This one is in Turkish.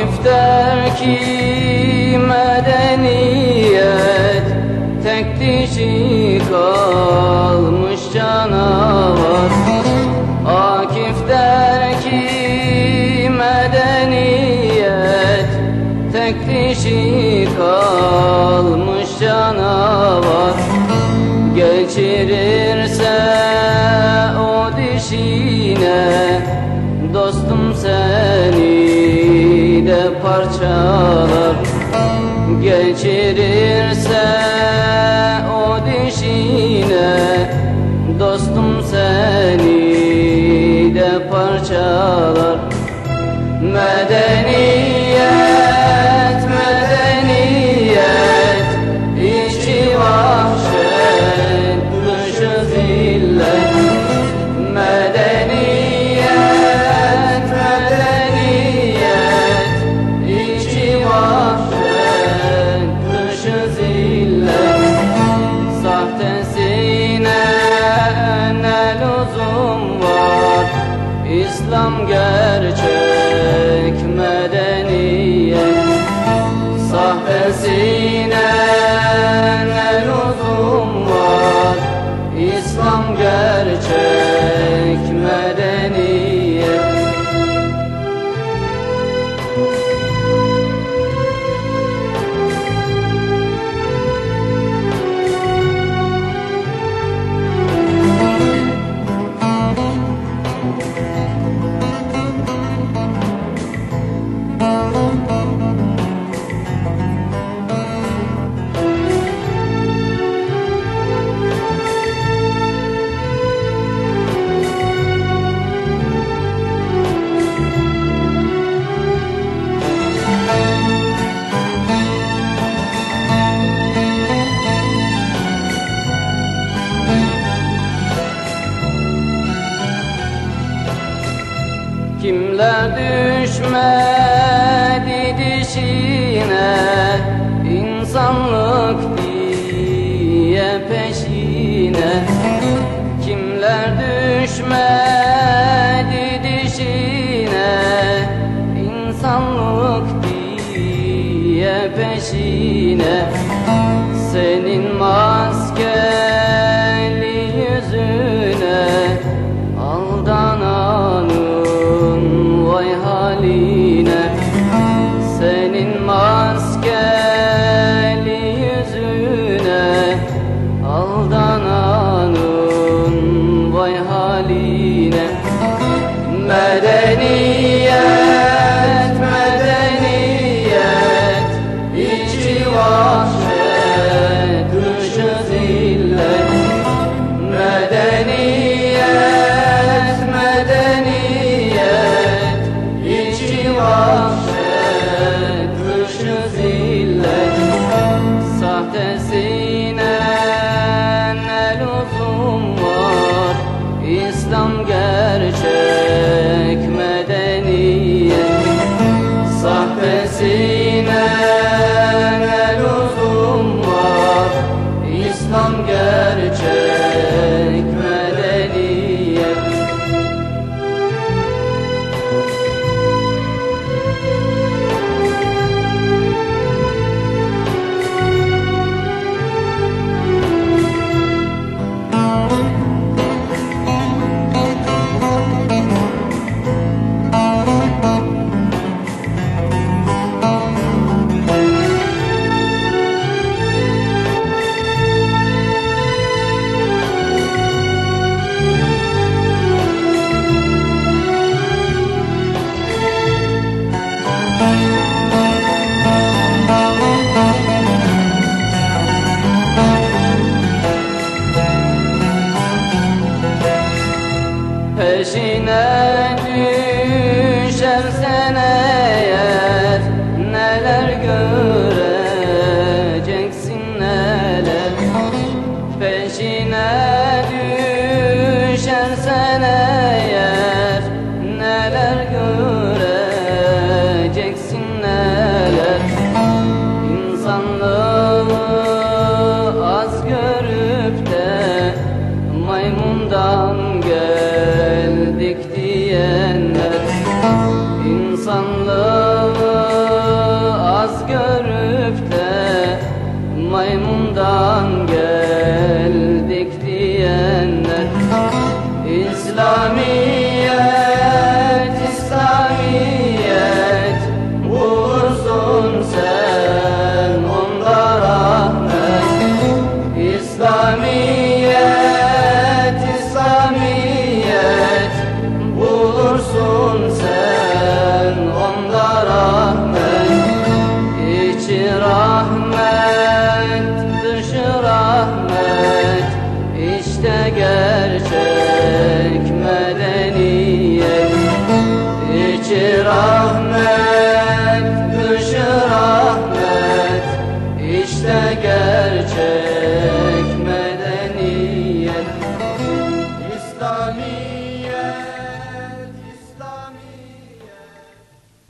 Sifteki medeniyet Tek dişi kalmış canavar. Akif der ki medeniyet Tek dişi kalmış canavar. Geçirirse o dişine Dostum seni parçalar geçirirse o dişine Dostum seni de parçalar medeni see Kimler düşmedi dişine? İnsanlık diye peşine. Kimler düşmedi dişine? İnsanlık diye peşine. İslamiyet, İslamiyet. Vursun sen onda rahmet. İslamiyet.